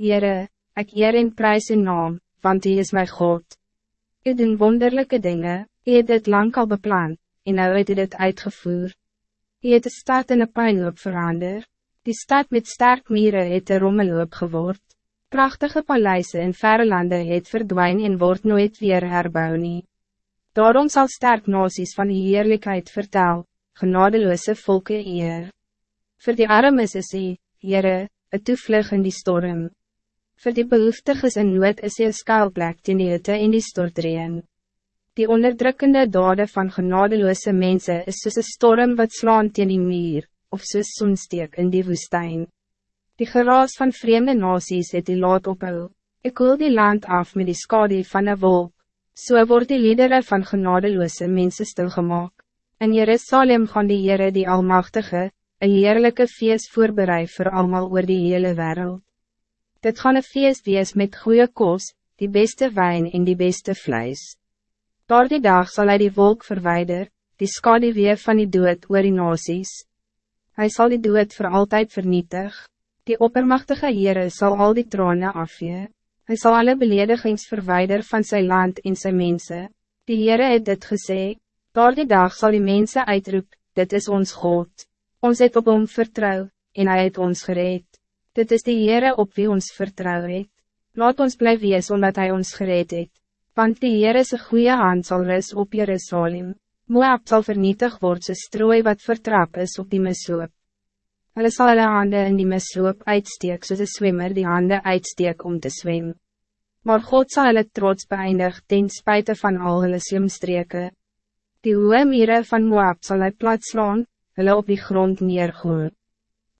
Heere, ik eer en prijs in naam, want hij is mijn God. U doen wonderlijke dingen, u het dit lang al beplan, en nou het u dit uitgevoer. U het de stad in een pijnloop verander, die stad met sterk mieren het een rommeloop geword. Prachtige paleisen in verre lande het verdwijn en word nooit weer herbouw nie. Daarom zal sterk nasies van die heerlijkheid vertel, genadeloze volken eer. Voor die armes is hy, Heere, een toevlug in die storm. Voor die behoeftiges in nood is een skuilplek ten die hitte in die stortreen. Die onderdrukkende dade van genadeloze mensen is soos een storm wat slaan teen die muur, of soos sonsteek in die woestijn. Die geraas van vreemde nasies het die laat ophou. Ik wil die land af met die skade van een wolk. So word die liedere van genadeloze mensen stilgemaak. In Jerusalem gaan die Heere die Almachtige, een heerlijke feest voorbereid voor allemaal oor die hele wereld. Dit gaan een feest wees met goede koos, die beste wijn en die beste vlees. Door die dag zal hij die wolk verwijder, die weer van die dood oor die nasies. Hij zal die dood voor altijd vernietig. Die oppermachtige Heere zal al die tronen afvee. Hij zal alle beledigings verwijder van zijn land en zijn mensen. Die Heere het dit gesê, door die dag zal die mensen uitroep, dit is ons God. Ons het op hom vertrouw, en hij het ons gereed. Dit is die Heere op wie ons vertrouw het. Laat ons blijven wees omdat hij ons gereed het. Want die Heere is een goede hand zal rus op Jerusalem. Moab zal vernietig worden, ze strooi wat vertrap is op die misloop. Hulle sal hulle hande in die misloop uitsteek soos een swemmer die hande uitsteek om te zwemmen. Maar God zal hulle trots beëindig ten spijte van al hulle slimstreke. Die hoë mire van Moab zal hy plat slaan, hulle op die grond neergooi.